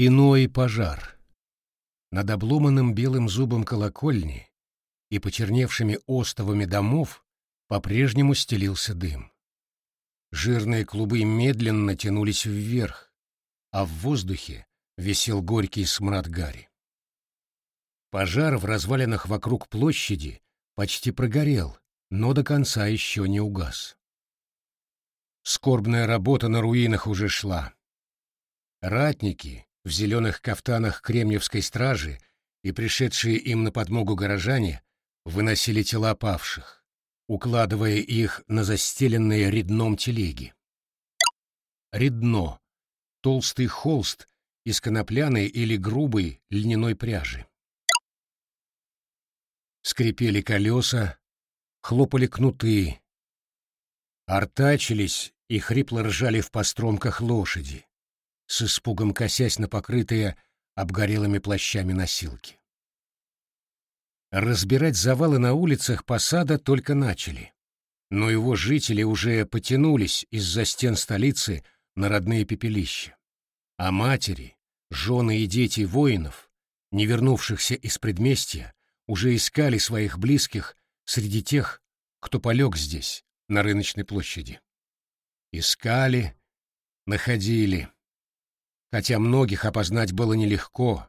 Иной пожар. Над обломанным белым зубом колокольни и почерневшими остовами домов по-прежнему стелился дым. Жирные клубы медленно тянулись вверх, а в воздухе висел горький смрад гари. Пожар в развалинах вокруг площади почти прогорел, но до конца еще не угас. Скорбная работа на руинах уже шла. Ратники в зеленых кафтанах кремниевской стражи и пришедшие им на подмогу горожане выносили тела павших, укладывая их на застеленные редном телеги. Редно — толстый холст из конопляной или грубой льняной пряжи. Скрипели колеса, хлопали кнуты, артачились и хрипло ржали в постромках лошади, с испугом косясь на покрытые обгорелыми плащами носилки. Разбирать завалы на улицах посада только начали, но его жители уже потянулись из-за стен столицы на родные пепелища. А матери, жены и дети воинов, не вернувшихся из предместья, уже искали своих близких среди тех, кто полег здесь, на рыночной площади. Искали, находили. Хотя многих опознать было нелегко,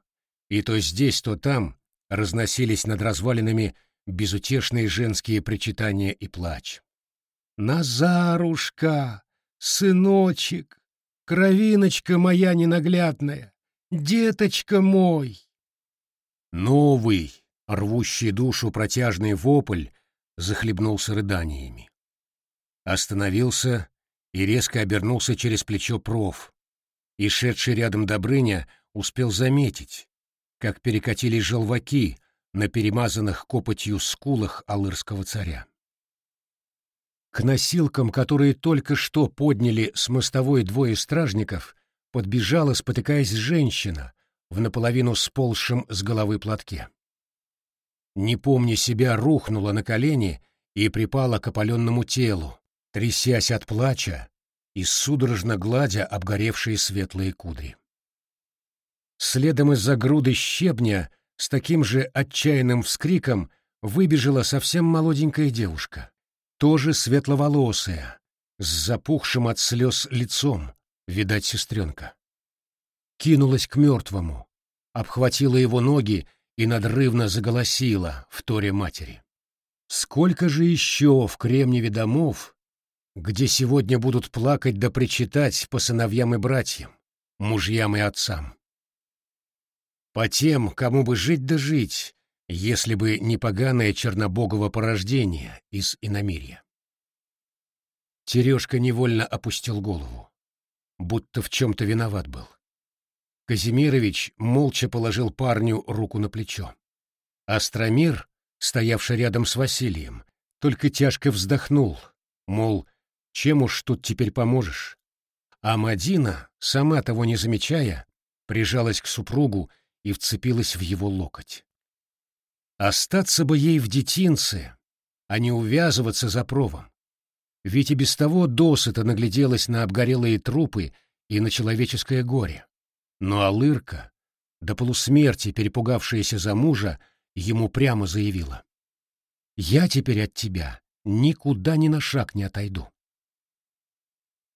и то здесь, то там разносились над развалинами безутешные женские причитания и плач. «Назарушка! Сыночек! Кровиночка моя ненаглядная! Деточка мой!» Новый, рвущий душу протяжный вопль захлебнулся рыданиями. Остановился и резко обернулся через плечо проф, и шедший рядом Добрыня успел заметить, как перекатились желваки на перемазанных копотью скулах алырского царя. К носилкам, которые только что подняли с мостовой двое стражников, подбежала, спотыкаясь женщина в наполовину сползшем с головы платке. Не помня себя, рухнула на колени и припала к опаленному телу, трясясь от плача и судорожно гладя обгоревшие светлые кудри. Следом из-за груды щебня с таким же отчаянным вскриком выбежала совсем молоденькая девушка, тоже светловолосая, с запухшим от слез лицом, видать, сестренка. Кинулась к мертвому, обхватила его ноги и надрывно заголосила в торе матери. Сколько же еще в Кремниеве домов, где сегодня будут плакать да причитать по сыновьям и братьям, мужьям и отцам. По тем, кому бы жить да жить, если бы не поганое чернобогово порождение из иномирья. Терешка невольно опустил голову, будто в чем-то виноват был. Казимирович молча положил парню руку на плечо. Астромир, стоявший рядом с Василием, только тяжко вздохнул, мол, чем уж тут теперь поможешь? А Мадина, сама того не замечая, прижалась к супругу и вцепилась в его локоть. Остаться бы ей в детинце, а не увязываться за провом. Ведь и без того досыта нагляделась на обгорелые трупы и на человеческое горе. Но Алырка, до полусмерти перепугавшаяся за мужа, ему прямо заявила. «Я теперь от тебя никуда ни на шаг не отойду».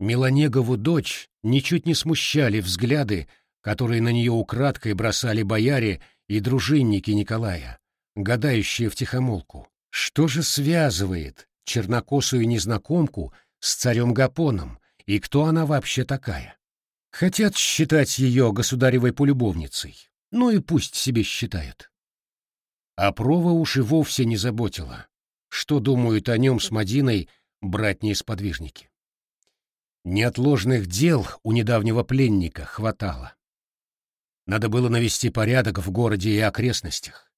Меланегову дочь ничуть не смущали взгляды, которые на нее украдкой бросали бояре и дружинники Николая, гадающие втихомолку. Что же связывает чернокосую незнакомку с царем Гапоном, и кто она вообще такая? Хотят считать ее государевой полюбовницей, ну и пусть себе считают. А Прова уж и вовсе не заботила, что думают о нем с Мадиной братние-сподвижники. Неотложных дел у недавнего пленника хватало. Надо было навести порядок в городе и окрестностях,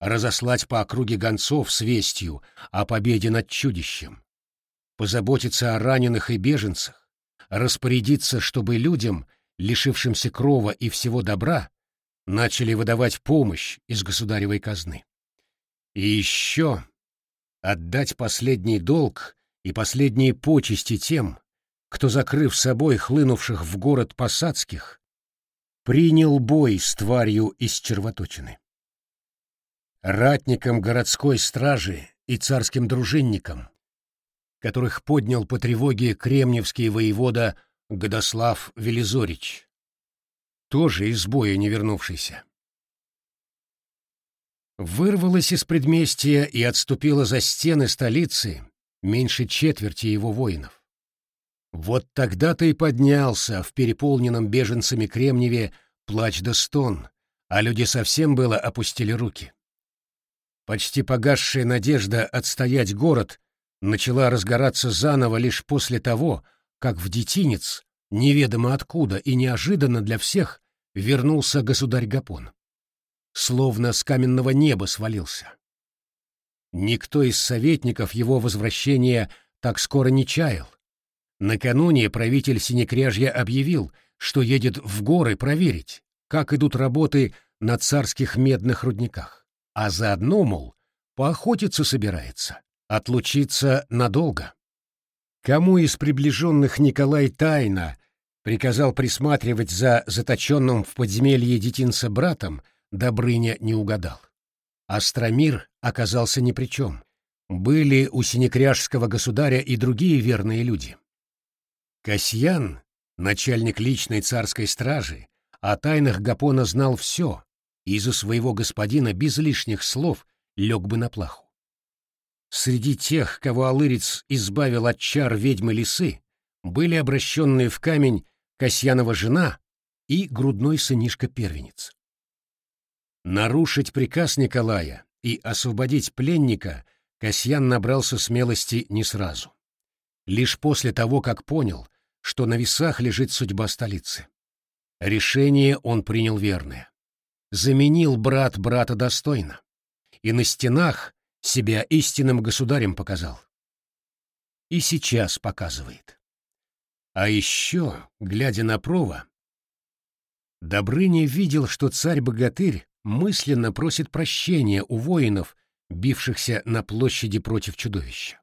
разослать по округе гонцов с вестью о победе над чудищем, позаботиться о раненых и беженцах, распорядиться, чтобы людям, лишившимся крова и всего добра, начали выдавать помощь из государевой казны. И еще отдать последний долг и последние почести тем, кто, закрыв собой хлынувших в город посадских, принял бой с тварью из червоточины. Ратникам городской стражи и царским дружинникам, которых поднял по тревоге кремневский воевода Годослав Велизорич, тоже из боя не вернувшийся. Вырвалась из предместья и отступила за стены столицы меньше четверти его воинов. Вот тогда-то и поднялся в переполненном беженцами Кремниеве плач да стон, а люди совсем было опустили руки. Почти погасшая надежда отстоять город начала разгораться заново лишь после того, как в детинец, неведомо откуда и неожиданно для всех, вернулся государь Гапон. Словно с каменного неба свалился. Никто из советников его возвращения так скоро не чаял. Накануне правитель Синекряжья объявил, что едет в горы проверить, как идут работы на царских медных рудниках, а заодно, мол, поохотиться собирается, отлучиться надолго. Кому из приближенных Николай тайно приказал присматривать за заточенным в подземелье детинца братом, Добрыня не угадал. Астромир оказался ни при чем. Были у синекряжского государя и другие верные люди. Касьян, начальник личной царской стражи, о тайнах Гапона знал все, и из-за своего господина без лишних слов лег бы на плаху. Среди тех, кого Алырец избавил от чар ведьмы лисы, были обращенные в камень Касьянова жена и грудной сынишка-первенец. Нарушить приказ Николая и освободить пленника Касьян набрался смелости не сразу. Лишь после того, как понял, что на весах лежит судьба столицы. Решение он принял верное. Заменил брат брата достойно. И на стенах себя истинным государем показал. И сейчас показывает. А еще, глядя на Прова, Добрыня видел, что царь-богатырь мысленно просит прощения у воинов, бившихся на площади против чудовища.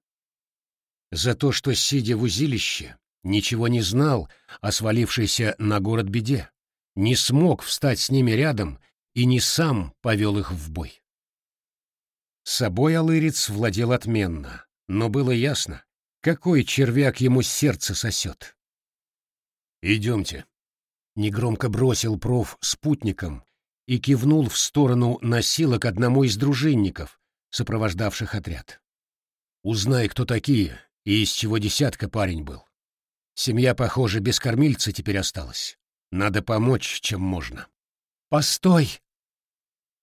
За то, что, сидя в узилище, ничего не знал о свалившейся на город беде, не смог встать с ними рядом и не сам повел их в бой. С собой Алырец владел отменно, но было ясно, какой червяк ему сердце сосет. «Идемте», — негромко бросил проф спутником и кивнул в сторону носилок одному из дружинников, сопровождавших отряд. «Узнай, кто такие и из чего десятка парень был. Семья, похоже, без кормильца теперь осталась. Надо помочь, чем можно». «Постой!»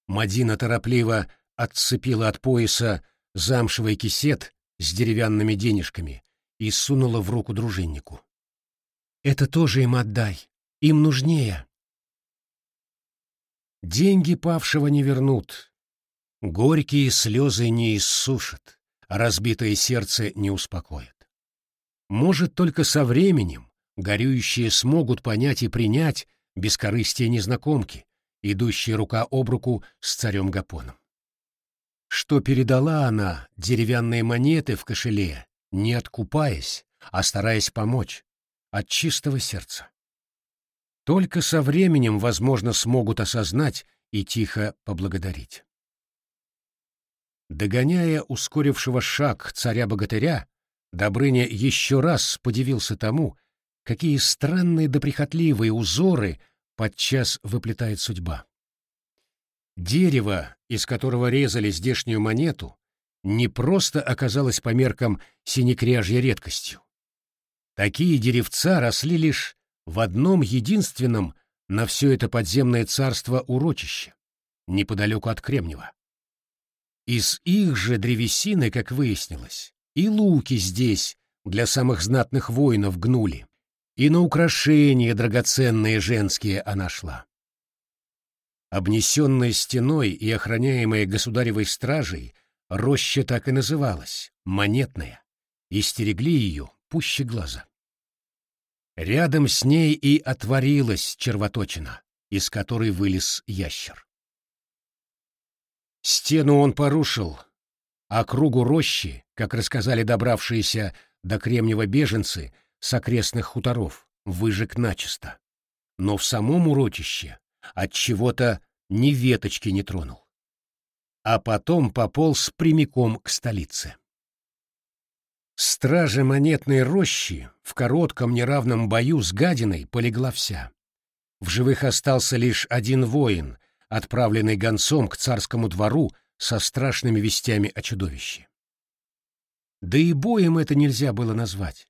Мадина торопливо отцепила от пояса замшевый кисет с деревянными денежками и сунула в руку дружиннику. «Это тоже им отдай. Им нужнее». Деньги павшего не вернут. Горькие слезы не иссушат, а разбитое сердце не успокоит. Может, только со временем горюющие смогут понять и принять бескорыстие незнакомки, идущие рука об руку с царем Гапоном. Что передала она деревянные монеты в кошеле, не откупаясь, а стараясь помочь, от чистого сердца. Только со временем, возможно, смогут осознать и тихо поблагодарить. Догоняя ускорившего шаг царя-богатыря, Добрыня еще раз подивился тому, какие странные да прихотливые узоры подчас выплетает судьба. Дерево, из которого резали здешнюю монету, не просто оказалось по меркам синекряжья редкостью. Такие деревца росли лишь в одном единственном на все это подземное царство урочище, неподалеку от Кремнева. Из их же древесины, как выяснилось, и луки здесь для самых знатных воинов гнули, и на украшения драгоценные женские она шла. Обнесенная стеной и охраняемая государевой стражей, роща так и называлась — монетная, и стерегли ее пуще глаза. Рядом с ней и отворилась червоточина, из которой вылез ящер. Стену он порушил, а кругу рощи, как рассказали добравшиеся до Кремнева беженцы с окрестных хуторов, выжег начисто. но в самом урочище от чего-то ни веточки не тронул. А потом пополз прямиком к столице. Стража монетной рощи в коротком неравном бою с гадиной полегла вся. В живых остался лишь один воин, отправленный гонцом к царскому двору со страшными вестями о чудовище. Да и боем это нельзя было назвать.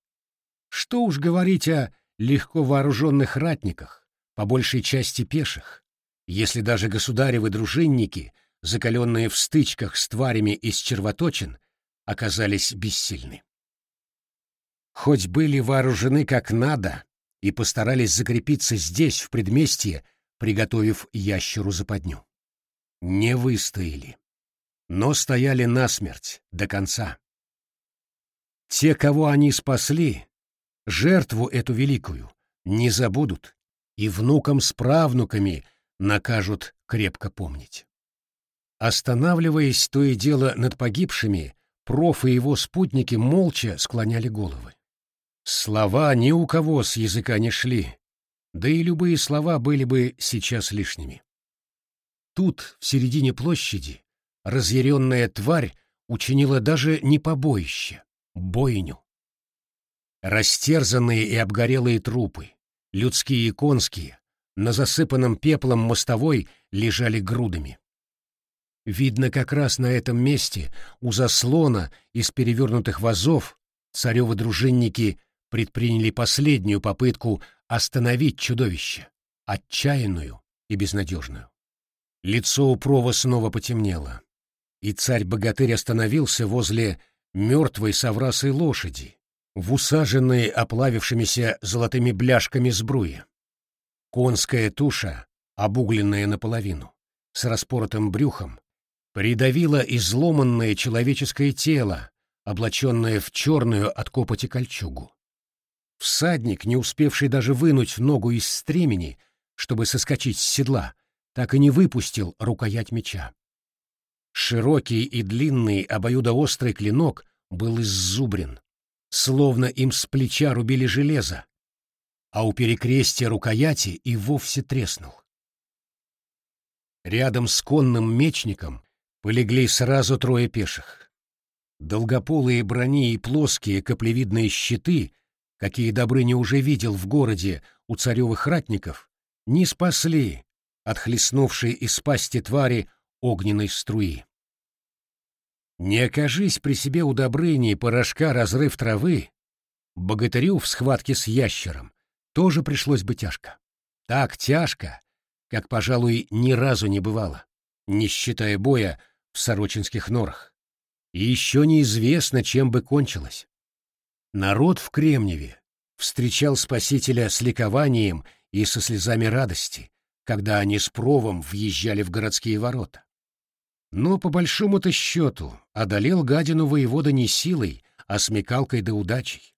Что уж говорить о легко вооруженных ратниках, по большей части пеших, если даже государевы дружинники, закаленные в стычках с тварями из червоточин, оказались бессильны. Хоть были вооружены как надо и постарались закрепиться здесь, в предместье, приготовив ящеру западню. Не выстояли, но стояли насмерть до конца. Те, кого они спасли, жертву эту великую, не забудут и внукам с правнуками накажут крепко помнить. Останавливаясь то и дело над погибшими, проф и его спутники молча склоняли головы. Слова ни у кого с языка не шли, да и любые слова были бы сейчас лишними. Тут, в середине площади, разъяренная тварь учинила даже не побоище, бойню. Растерзанные и обгорелые трупы, людские и конские, на засыпанном пеплом мостовой лежали грудами. Видно, как раз на этом месте, у заслона из перевернутых вазов, царевы дружинники предприняли последнюю попытку остановить чудовище, отчаянную и безнадежную. Лицо у Прова снова потемнело, и царь-богатырь остановился возле мертвой соврасой лошади, в усаженной оплавившимися золотыми бляшками сбруи. Конская туша, обугленная наполовину, с распоротым брюхом, придавила изломанное человеческое тело, облаченное в черную от копоти кольчугу. Всадник, не успевший даже вынуть ногу из стремени, чтобы соскочить с седла, так и не выпустил рукоять меча. Широкий и длинный обоюдоострый клинок был иззубрен, словно им с плеча рубили железо, а у перекрестия рукояти и вовсе треснул. Рядом с конным мечником полегли сразу трое пеших. Долгополые брони и плоские каплевидные щиты какие Добрыня уже видел в городе у царевых ратников, не спасли от хлестнувшей из пасти твари огненной струи. Не окажись при себе у Добрыни порошка разрыв травы, богатырю в схватке с ящером тоже пришлось бы тяжко. Так тяжко, как, пожалуй, ни разу не бывало, не считая боя в сорочинских норах. И еще неизвестно, чем бы кончилось. Народ в Кремневе встречал Спасителя с ликованием и со слезами радости, когда они с провом въезжали в городские ворота. Но по большому-то счету одолел гадину воевода не силой, а смекалкой да удачей.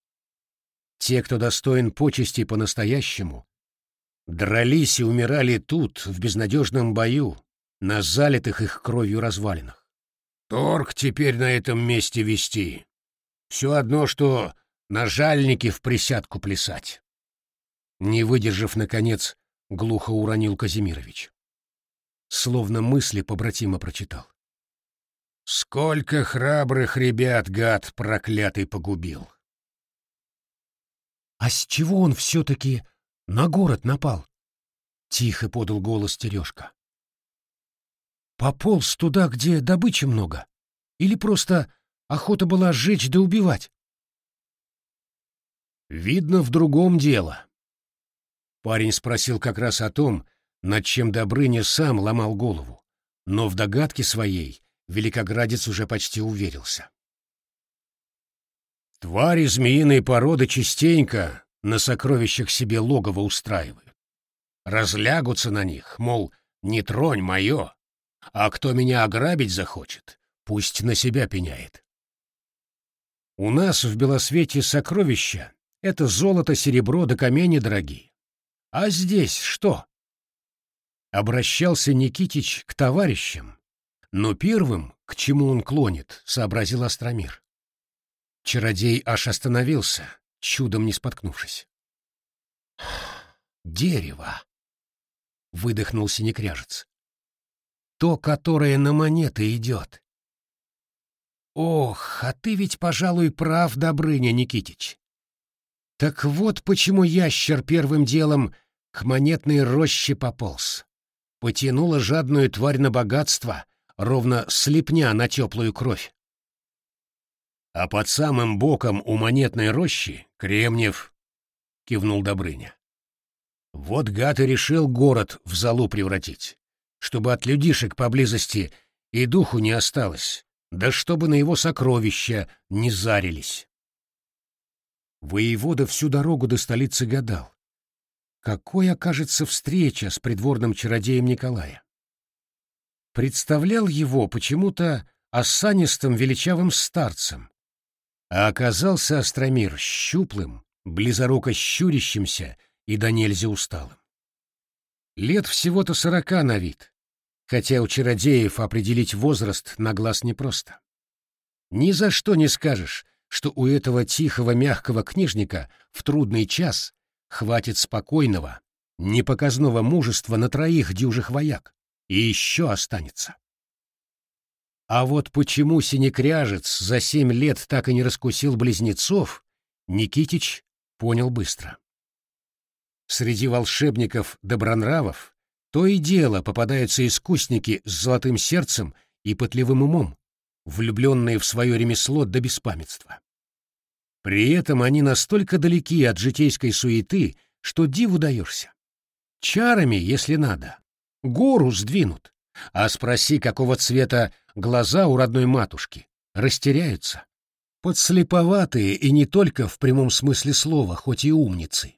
Те, кто достоин почести по-настоящему, дрались и умирали тут, в безнадежном бою, на залитых их кровью развалинах. Торг теперь на этом месте вести. Все одно, что на жальнике в присядку плясать. Не выдержав, наконец, глухо уронил Казимирович. Словно мысли побратима прочитал. Сколько храбрых ребят гад проклятый погубил. А с чего он все-таки на город напал? Тихо подал голос Терешка. Пополз туда, где добычи много? Или просто охота была сжечь да убивать? Видно, в другом дело. Парень спросил как раз о том, над чем Добрыня сам ломал голову, но в догадке своей великоградец уже почти уверился. Твари змеиной породы частенько на сокровищах себе логово устраивают. Разлягутся на них, мол, не тронь мое, а кто меня ограбить захочет, пусть на себя пеняет. У нас в Белосвете сокровища это золото, серебро да камни дорогие. А здесь что? Обращался Никитич к товарищам, но первым, к чему он клонит, сообразил Астромир. Чародей аж остановился, чудом не споткнувшись. дерево, — выдохнул синекряжец. То, которое на монеты идет. Ох, а ты ведь, пожалуй, прав, Добрыня Никитич. Так вот почему ящер первым делом к монетной роще пополз. Потянула жадную тварь на богатство, ровно слепня на теплую кровь. А под самым боком у монетной рощи — Кремнев, — кивнул Добрыня. Вот гад и решил город в залу превратить, чтобы от людишек поблизости и духу не осталось, да чтобы на его сокровища не зарились. Воевода всю дорогу до столицы гадал, какой окажется встреча с придворным чародеем Николая. Представлял его почему-то осанистым величавым старцем, а оказался Остромир щуплым, близоруко щурящимся и до нельзя усталым. Лет всего-то сорока на вид, хотя у чародеев определить возраст на глаз непросто. Ни за что не скажешь, что у этого тихого мягкого книжника в трудный час хватит спокойного, непоказного мужества на троих дюжих вояк, и еще останется. А вот почему синекряжец за семь лет так и не раскусил близнецов, Никитич понял быстро. Среди волшебников добронравов то и дело попадаются искусники с золотым сердцем и пытливым умом, влюбленные в свое ремесло до беспамятства. При этом они настолько далеки от житейской суеты, что диву даешься. Чарами, если надо, гору сдвинут, а спроси, какого цвета глаза у родной матушки, растеряются. Подслеповатые и не только в прямом смысле слова, хоть и умницы.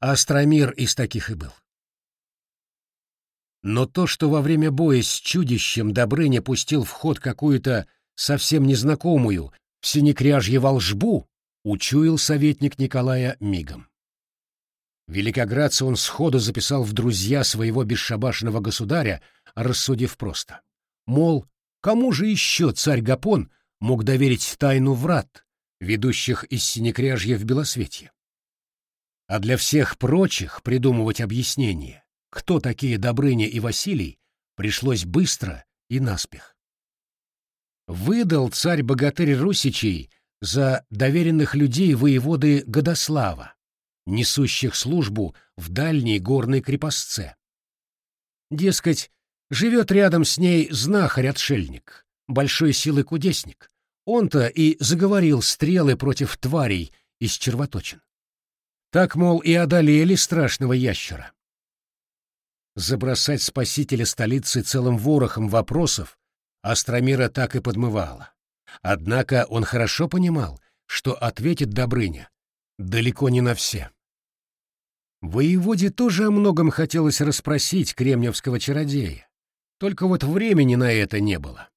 Астромир из таких и был. Но то, что во время боя с чудищем Добрыня пустил в ход какую-то совсем незнакомую в синекряжье волжбу, учуял советник Николая мигом. Великоградца он сходу записал в друзья своего бесшабашного государя, рассудив просто. Мол, кому же еще царь Гапон мог доверить тайну врат, ведущих из Синекряжья в Белосветье? А для всех прочих придумывать объяснение, кто такие Добрыня и Василий, пришлось быстро и наспех. Выдал царь-богатырь Русичей за доверенных людей воеводы Годослава, несущих службу в дальней горной крепостце. Дескать, живет рядом с ней знахарь-отшельник, большой силы кудесник. Он-то и заговорил стрелы против тварей из червоточин. Так, мол, и одолели страшного ящера. Забросать спасителя столицы целым ворохом вопросов Астромира так и подмывала. Однако он хорошо понимал, что ответит Добрыня далеко не на все. Воеводе тоже о многом хотелось расспросить кремневского чародея, только вот времени на это не было.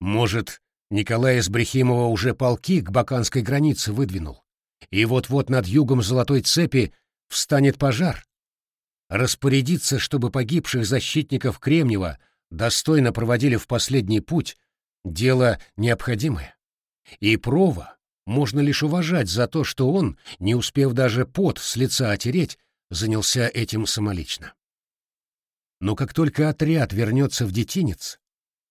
Может, Николай из Брехимова уже полки к баканской границе выдвинул, и вот-вот над югом Золотой Цепи встанет пожар? Распорядиться, чтобы погибших защитников Кремнева достойно проводили в последний путь, дело необходимое. И Прова можно лишь уважать за то, что он, не успев даже пот с лица отереть, занялся этим самолично. Но как только отряд вернется в детинец,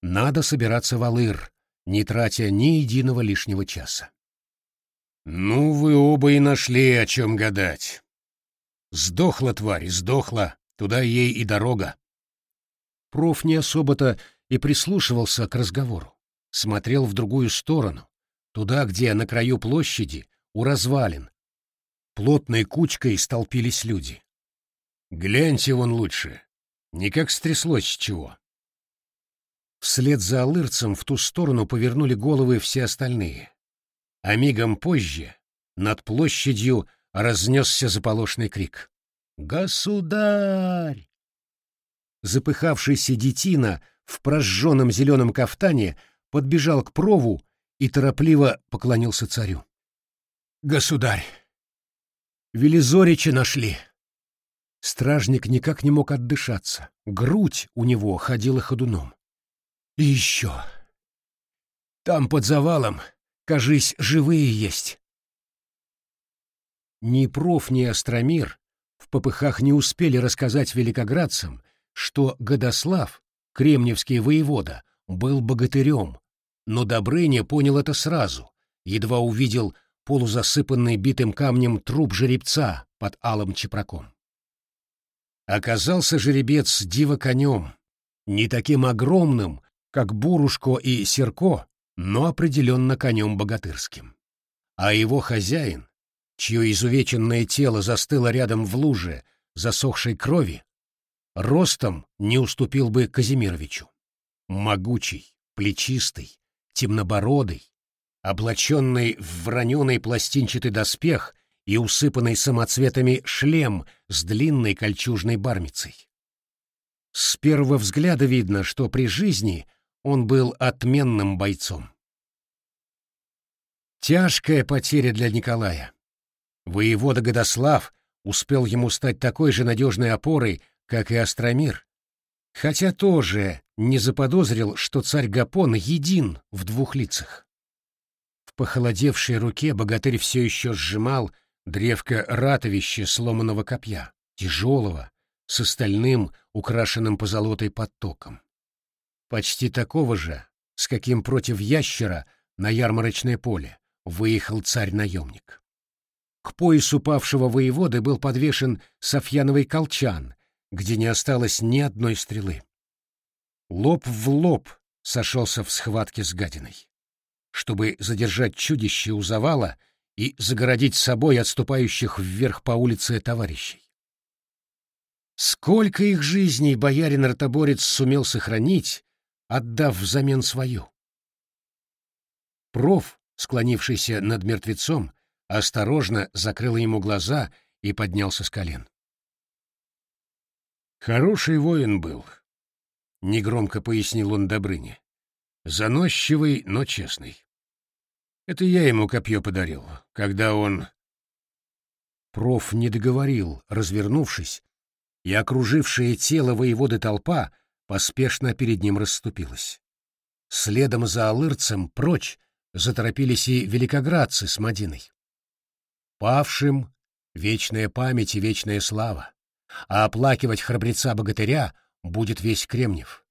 надо собираться в Алыр, не тратя ни единого лишнего часа. «Ну, вы оба и нашли, о чем гадать. Сдохла тварь, сдохла, туда ей и дорога». Проф не особо-то и прислушивался к разговору, смотрел в другую сторону, Туда, где на краю площади, у развалин, плотной кучкой столпились люди. Гляньте вон лучше, не как стряслось чего. Вслед за алырцем в ту сторону повернули головы все остальные. А мигом позже над площадью разнесся заполошный крик. «Государь!» Запыхавшийся детина в прожженном зеленом кафтане подбежал к прову и торопливо поклонился царю. «Государь! Велизорича нашли!» Стражник никак не мог отдышаться. Грудь у него ходила ходуном. «И еще! Там под завалом, кажись, живые есть!» Ни проф, ни Астромир в попыхах не успели рассказать великоградцам, что Годослав, кремневский воевода, был богатырем, но Добрыня понял это сразу, едва увидел полузасыпанный битым камнем труп жеребца под алым чепраком. Оказался жеребец диво конем, не таким огромным, как Бурушко и Серко, но определенно конем богатырским. А его хозяин, чье изувеченное тело застыло рядом в луже засохшей крови, ростом не уступил бы Казимировичу. Могучий, плечистый, темнобородый, облаченный в вороненый пластинчатый доспех и усыпанный самоцветами шлем с длинной кольчужной бармицей. С первого взгляда видно, что при жизни он был отменным бойцом. Тяжкая потеря для Николая. Воевода Годослав успел ему стать такой же надежной опорой, как и Астромир, хотя тоже не заподозрил, что царь Гапон един в двух лицах. В похолодевшей руке богатырь все еще сжимал древко ратовища сломанного копья, тяжелого, с остальным, украшенным позолотой подтоком. Почти такого же, с каким против ящера на ярмарочное поле выехал царь-наемник. К поясу павшего воеводы был подвешен софьяновый колчан, где не осталось ни одной стрелы. Лоб в лоб сошелся в схватке с гадиной. Чтобы задержать чудище у завала и загородить собой отступающих вверх по улице товарищей. Сколько их жизней боярин-ротоборец сумел сохранить, отдав взамен свою? Проф, склонившийся над мертвецом, осторожно закрыл ему глаза и поднялся с колен. Хороший воин был, — негромко пояснил он Добрыне. Заносчивый, но честный. Это я ему копье подарил, когда он... Проф не договорил, развернувшись, и окружившее тело воеводы толпа поспешно перед ним расступилась. Следом за алырцем прочь заторопились и великоградцы с Мадиной. Павшим — вечная память и вечная слава а оплакивать храбреца-богатыря будет весь Кремнев.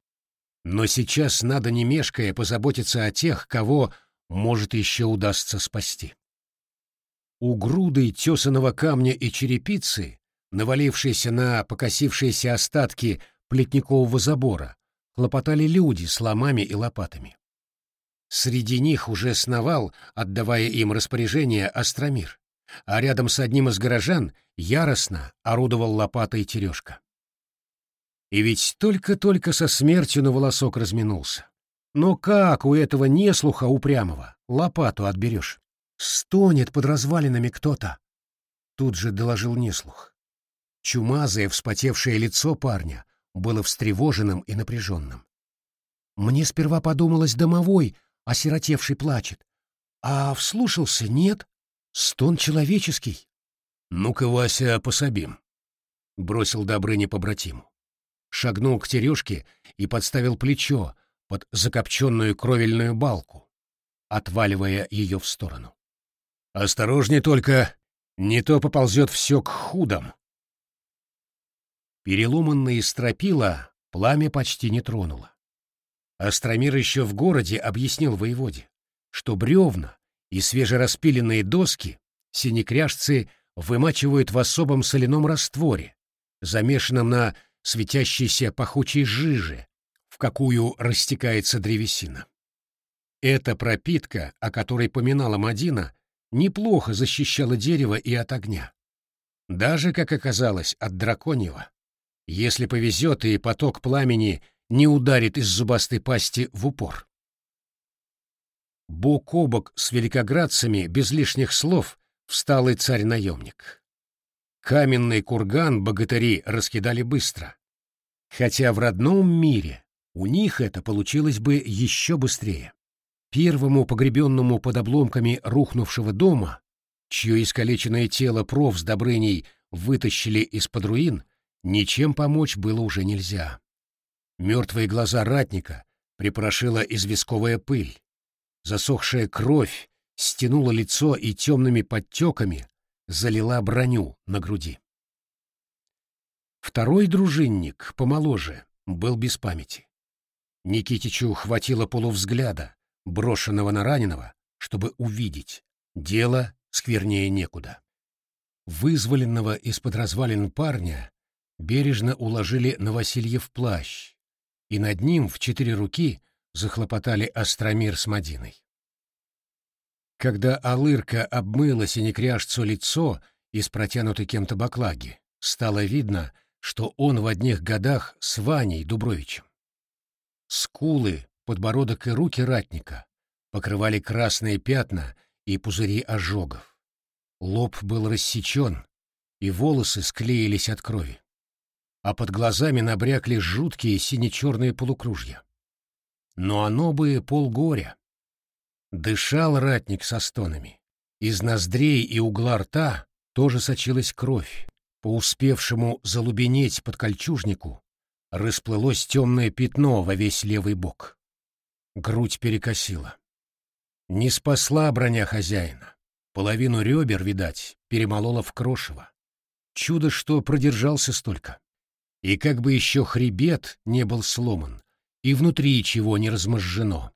Но сейчас надо, не мешкая, позаботиться о тех, кого, может, еще удастся спасти. У груды тесаного камня и черепицы, навалившейся на покосившиеся остатки плетникового забора, хлопотали люди с ломами и лопатами. Среди них уже сновал, отдавая им распоряжение, Остромир а рядом с одним из горожан яростно орудовал лопатой Терешка. И ведь только-только со смертью на волосок разминулся. Но как у этого неслуха упрямого лопату отберешь? Стонет под развалинами кто-то. Тут же доложил неслух. Чумазое, вспотевшее лицо парня было встревоженным и напряженным. Мне сперва подумалось домовой, осиротевший плачет. А вслушался — нет. Стон человеческий. Ну-ка, Вася, пособим. Бросил Добрыня побратиму. Шагнул к тережке и подставил плечо под закопченную кровельную балку, отваливая ее в сторону. Осторожней только, не то поползет все к худам. Переломанные стропила пламя почти не тронуло. Астромир еще в городе объяснил воеводе, что бревна, и свежераспиленные доски синекряжцы вымачивают в особом соляном растворе, замешанном на светящейся пахучей жиже, в какую растекается древесина. Эта пропитка, о которой поминала Мадина, неплохо защищала дерево и от огня. Даже, как оказалось, от драконьего. Если повезет и поток пламени не ударит из зубастой пасти в упор. Бок о бок с великоградцами, без лишних слов, встал и царь-наемник. Каменный курган богатыри раскидали быстро. Хотя в родном мире у них это получилось бы еще быстрее. Первому погребенному под обломками рухнувшего дома, чье искалеченное тело проф с Добрыней вытащили из-под руин, ничем помочь было уже нельзя. Мертвые глаза ратника припорошила известковая пыль. Засохшая кровь стянула лицо и темными подтеками залила броню на груди. Второй дружинник, помоложе, был без памяти. Никитичу хватило полувзгляда, брошенного на раненого, чтобы увидеть. Дело сквернее некуда. Вызволенного из-под развалин парня бережно уложили на Васильев плащ, и над ним в четыре руки захлопотали Остромир с Мадиной. Когда Алырка обмыла синекряжцу лицо из протянутой кем-то баклаги, стало видно, что он в одних годах с Ваней Дубровичем. Скулы, подбородок и руки ратника покрывали красные пятна и пузыри ожогов. Лоб был рассечен, и волосы склеились от крови. А под глазами набрякли жуткие сине-черные полукружья. Но оно бы полгоря. Дышал ратник со стонами. Из ноздрей и угла рта тоже сочилась кровь. По успевшему залубенеть под кольчужнику расплылось темное пятно во весь левый бок. Грудь перекосила. Не спасла броня хозяина. Половину ребер, видать, перемолола в крошево. Чудо, что продержался столько. И как бы еще хребет не был сломан, и внутри чего не разможжено.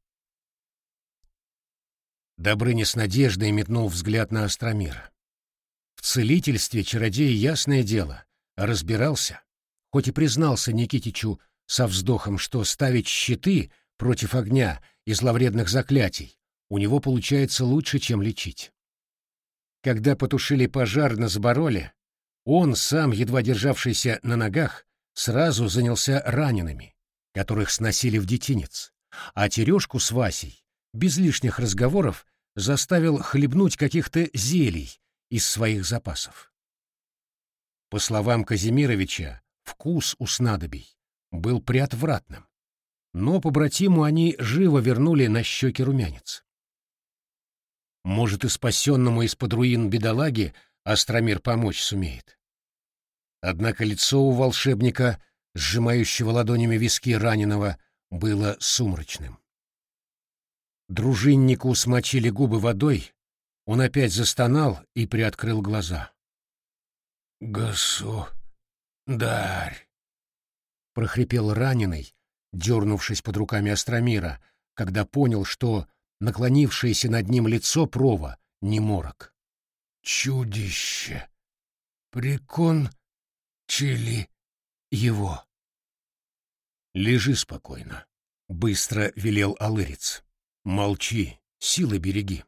Добрыня с надеждой метнул взгляд на Остромира. В целительстве чародей, ясное дело, разбирался, хоть и признался Никитичу со вздохом, что ставить щиты против огня и зловредных заклятий у него получается лучше, чем лечить. Когда потушили пожар на Забороле, он, сам едва державшийся на ногах, сразу занялся ранеными, которых сносили в детинец, а Терешку с Васей, без лишних разговоров, заставил хлебнуть каких-то зелий из своих запасов. По словам Казимировича, вкус у снадобий был приотвратным, но побратиму они живо вернули на щеки румянец. Может, и спасенному из-под руин бедолаги Астромир помочь сумеет. Однако лицо у волшебника, сжимающего ладонями виски раненого, было сумрачным. Дружиннику смочили губы водой, он опять застонал и приоткрыл глаза. «Государь!» — прохрипел раненый, дернувшись под руками Астромира, когда понял, что наклонившееся над ним лицо Прова не морок. «Чудище! Прикончили его!» «Лежи спокойно», — быстро велел Алырец. «Молчи, силы береги.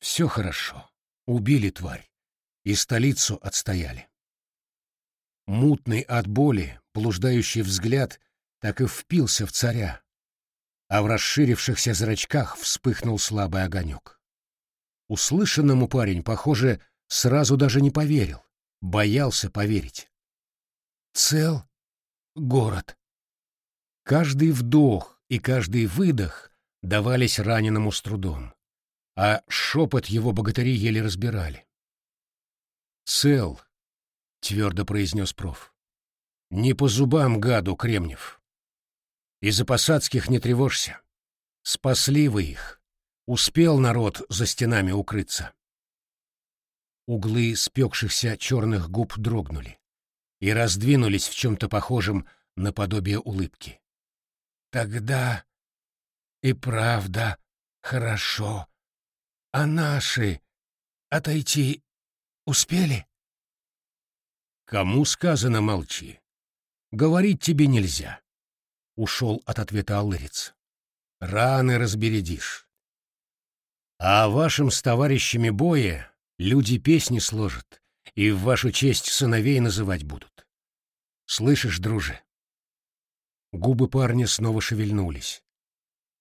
Все хорошо. Убили тварь. И столицу отстояли». Мутный от боли, блуждающий взгляд так и впился в царя, а в расширившихся зрачках вспыхнул слабый огонек. Услышанному парень, похоже, сразу даже не поверил, боялся поверить. Цел город. Каждый вдох и каждый выдох давались раненому с трудом, а шепот его богатыри еле разбирали. «Цел», — твердо произнес проф. «Не по зубам гаду, Кремнев. Из-за посадских не тревожься. Спасли вы их. Успел народ за стенами укрыться. Углы спекшихся черных губ дрогнули и раздвинулись в чем-то похожем на подобие улыбки. Тогда и правда хорошо. А наши отойти успели? Кому сказано молчи? Говорить тебе нельзя. — ушел от ответа Аллырец. «Раны разбередишь. А вашим с товарищами бое люди песни сложат и в вашу честь сыновей называть будут. Слышишь, друже?» Губы парня снова шевельнулись.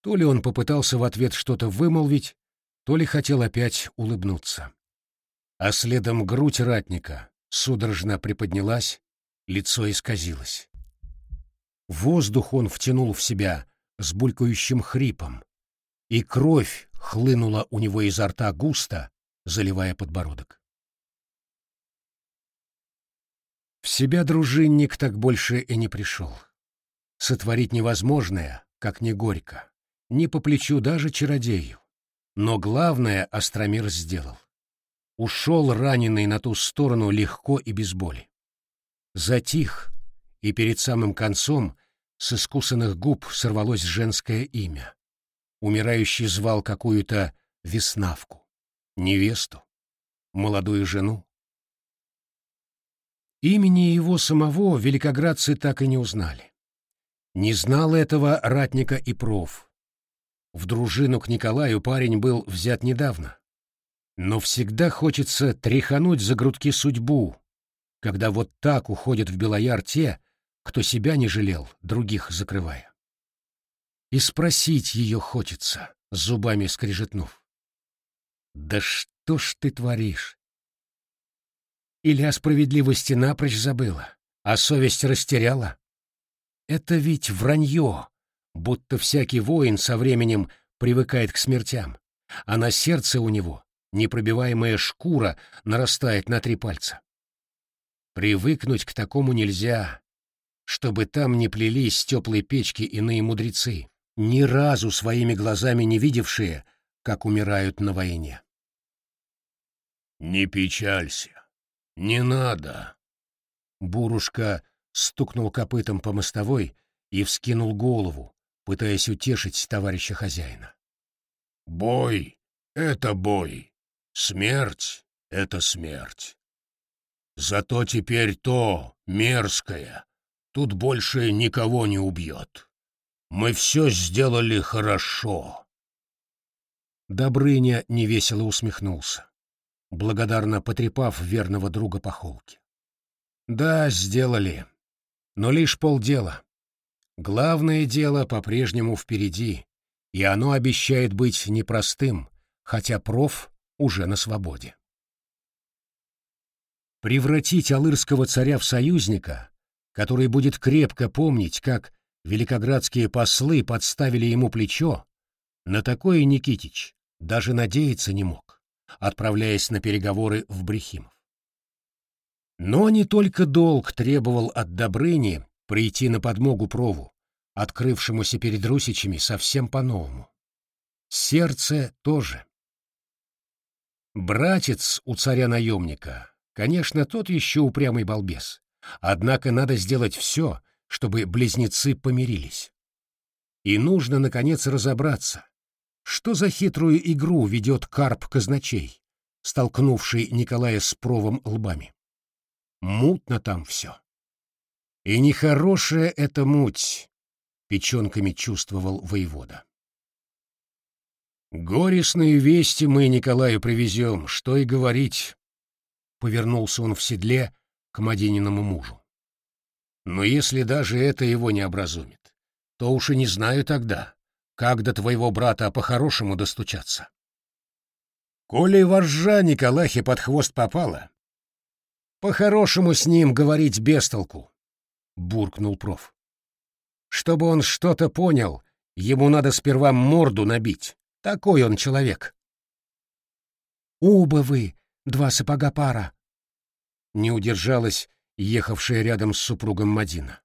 То ли он попытался в ответ что-то вымолвить, то ли хотел опять улыбнуться. А следом грудь ратника судорожно приподнялась, лицо исказилось. Воздух он втянул в себя с булькающим хрипом, и кровь хлынула у него изо рта густо, заливая подбородок. В себя дружинник так больше и не пришел. Сотворить невозможное, как не горько, не по плечу даже чародею. Но главное Остромир сделал. Ушел раненый на ту сторону легко и без боли. Затих, и перед самым концом с искусанных губ сорвалось женское имя. Умирающий звал какую-то веснавку, невесту, молодую жену. Имени его самого великоградцы так и не узнали. Не знал этого ратника и проф. В дружину к Николаю парень был взят недавно. Но всегда хочется тряхануть за грудки судьбу, когда вот так уходят в Белояр те, кто себя не жалел, других закрывая. И спросить ее хочется, зубами скрежетнув. «Да что ж ты творишь?» Или о справедливости напрочь забыла, а совесть растеряла? Это ведь вранье, будто всякий воин со временем привыкает к смертям, а на сердце у него непробиваемая шкура нарастает на три пальца. Привыкнуть к такому нельзя, чтобы там не плелись с теплой печки иные мудрецы, ни разу своими глазами не видевшие, как умирают на войне. «Не печалься, не надо!» Бурушка стукнул копытом по мостовой и вскинул голову, пытаясь утешить товарища хозяина. «Бой — это бой, смерть — это смерть. Зато теперь то мерзкое тут больше никого не убьет. Мы все сделали хорошо». Добрыня невесело усмехнулся, благодарно потрепав верного друга по холке. «Да, сделали но лишь полдела. Главное дело по-прежнему впереди, и оно обещает быть непростым, хотя проф уже на свободе. Превратить алырского царя в союзника, который будет крепко помнить, как великоградские послы подставили ему плечо, на такое Никитич даже надеяться не мог, отправляясь на переговоры в Брехимов. Но не только долг требовал от Добрыни прийти на подмогу Прову, открывшемуся перед русичами совсем по-новому. Сердце тоже. Братец у царя-наемника, конечно, тот еще упрямый балбес, однако надо сделать все, чтобы близнецы помирились. И нужно, наконец, разобраться, что за хитрую игру ведет карп казначей, столкнувший Николая с Провом лбами. Мутно там все. И нехорошая эта муть, печенками чувствовал воевода. Горестные вести мы Николаю привезем, что и говорить. Повернулся он в седле к Мадининому мужу. Но если даже это его не образумит, то уж и не знаю тогда, как до твоего брата по-хорошему достучаться. Коли вожжа Николахе под хвост попала, по-хорошему с ним говорить без толку, буркнул проф. Чтобы он что-то понял, ему надо сперва морду набить. Такой он человек. Оба вы, два сапога пара. Не удержалась ехавшая рядом с супругом Мадина.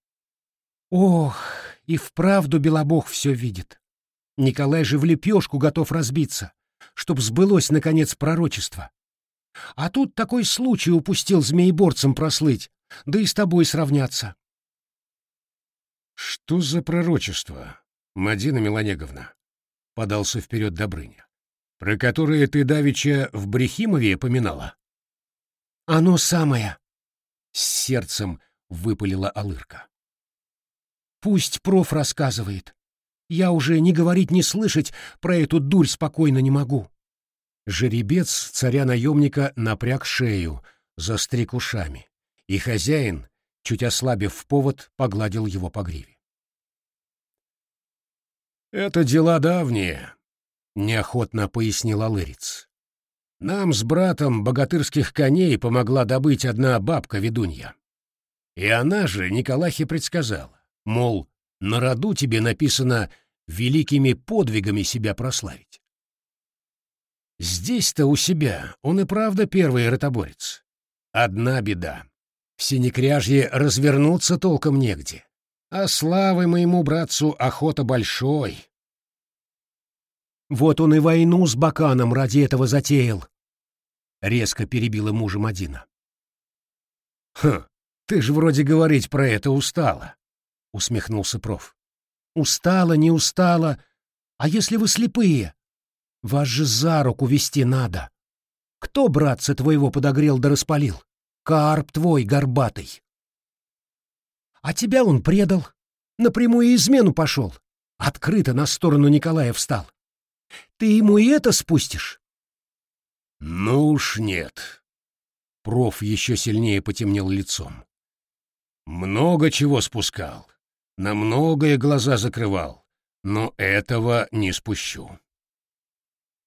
Ох, и вправду Белобог все видит. Николай же в лепешку готов разбиться, чтоб сбылось, наконец, пророчество. А тут такой случай упустил змееборцем прослыть, да и с тобой сравняться. Что за пророчество, Мадина Меланеговна? Подался вперед Добрыня. Про которое ты давеча в Брехимове поминала? Оно самое. С сердцем выпалила Алырка. Пусть проф рассказывает. Я уже ни говорить, ни слышать про эту дурь спокойно не могу. Жеребец царя-наемника напряг шею, застриг ушами, и хозяин, чуть ослабив повод, погладил его по гриве. «Это дела давние», — неохотно пояснил Алырец. «Нам с братом богатырских коней помогла добыть одна бабка-ведунья. И она же Николахе предсказала, мол, на роду тебе написано великими подвигами себя прославить. Здесь-то у себя он и правда первый ротоборец. Одна беда. В Синекряжье развернуться толком негде. А славы моему братцу охота большой. Вот он и войну с Баканом ради этого затеял. Резко перебила мужа Мадина. Хм, Ты ж вроде говорить про это устала, — усмехнулся проф. Устала, не устала. А если вы слепые? Вас же за руку вести надо. Кто, братца, твоего подогрел да распалил? Карп твой горбатый. А тебя он предал, напрямую измену пошел, открыто на сторону Николая встал. Ты ему и это спустишь? Ну уж нет. Проф еще сильнее потемнел лицом. Много чего спускал, на многое глаза закрывал, но этого не спущу.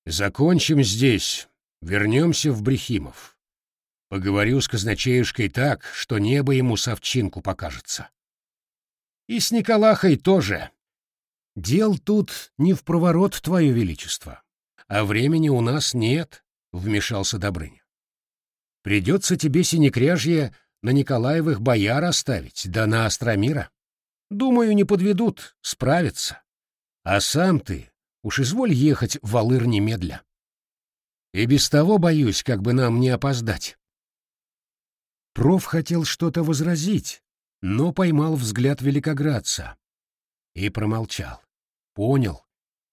Закончим здесь, вернемся в Брехимов. Поговорю с казначеюшкой так, что небо ему совчинку покажется. И с Николахой тоже. Дел тут не в проворот, твое величество, а времени у нас нет, — вмешался Добрыня. Придется тебе, синекряжье, на Николаевых бояр оставить, да на Остромира. Думаю, не подведут, справятся. А сам ты уж изволь ехать в Алыр немедля. И без того боюсь, как бы нам не опоздать. Проф хотел что-то возразить, но поймал взгляд великоградца и промолчал. Понял,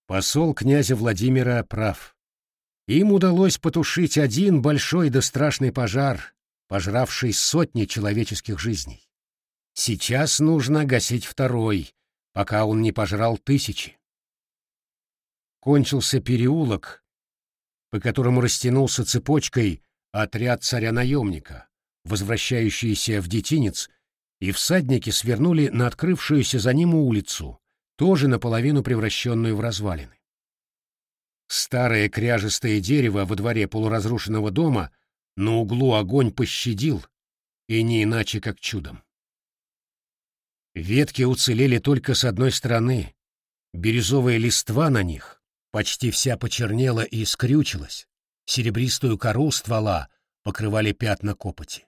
посол князя Владимира прав. Им удалось потушить один большой да страшный пожар, пожравший сотни человеческих жизней. Сейчас нужно гасить второй, пока он не пожрал тысячи. Кончился переулок, по которому растянулся цепочкой отряд царя-наемника, возвращающийся в детинец, и всадники свернули на открывшуюся за ним улицу, тоже наполовину превращенную в развалины. Старое кряжестое дерево во дворе полуразрушенного дома на углу огонь пощадил, и не иначе как чудом. Ветки уцелели только с одной стороны. Бирюзовая листва на них почти вся почернела и скрючилась. Серебристую кору ствола покрывали пятна копоти.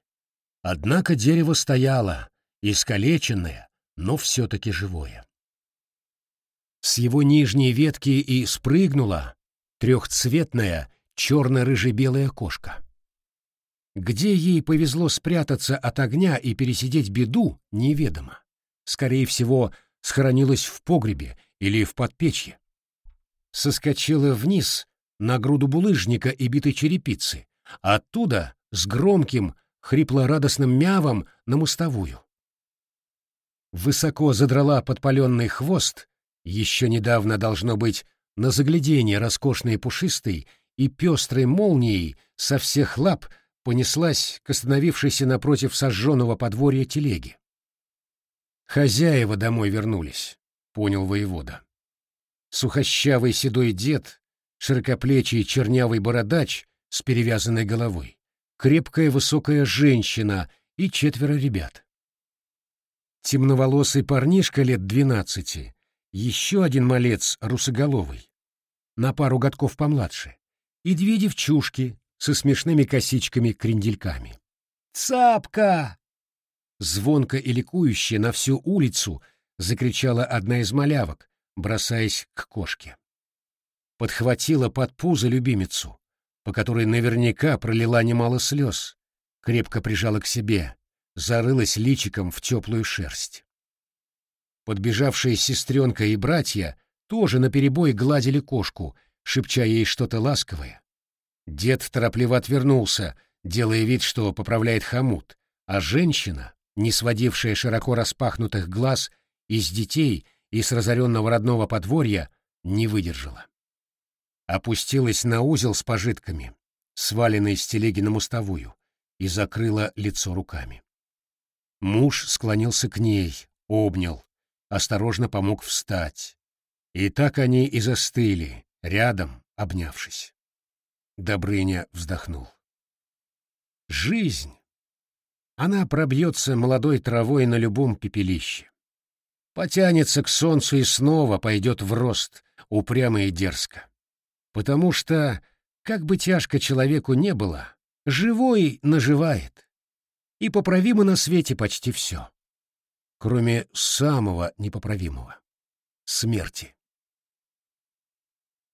Однако дерево стояло, искалеченное, но все-таки живое. С его нижней ветки и спрыгнула трехцветная черно-рыже-белая кошка. Где ей повезло спрятаться от огня и пересидеть беду, неведомо. Скорее всего, схоронилась в погребе или в подпечье. Соскочила вниз на груду булыжника и битой черепицы, оттуда с громким, хрипло-радостным мявом на мостовую. Высоко задрала подпаленный хвост, еще недавно должно быть на заглядение роскошной пушистой и пестрой молнией со всех лап понеслась к остановившейся напротив сожженного подворья телеги. «Хозяева домой вернулись», — понял воевода. Сухощавый седой дед, широкоплечий чернявый бородач с перевязанной головой, крепкая высокая женщина и четверо ребят. Темноволосый парнишка лет двенадцати, еще один малец русоголовый, на пару годков помладше, и две девчушки со смешными косичками-крендельками. «Цапка!» Звонко и ликующе на всю улицу закричала одна из малявок, бросаясь к кошке. Подхватила под пузо любимицу, по которой наверняка пролила немало слез, крепко прижала к себе, зарылась личиком в теплую шерсть. Подбежавшие сестренка и братья тоже наперебой гладили кошку, шепча ей что-то ласковое. Дед торопливо отвернулся, делая вид, что поправляет хомут, а женщина, не сводившая широко распахнутых глаз из детей и с разоренного родного подворья, не выдержала. Опустилась на узел с пожитками, сваленный с телеги на мостовую, и закрыла лицо руками. Муж склонился к ней, обнял, осторожно помог встать. И так они и застыли, рядом, обнявшись. Добрыня вздохнул. Жизнь. Она пробьется молодой травой на любом пепелище. Потянется к солнцу и снова пойдет в рост, упрямо и дерзко. Потому что, как бы тяжко человеку не было, живой наживает. И поправимо на свете почти все. Кроме самого непоправимого — смерти.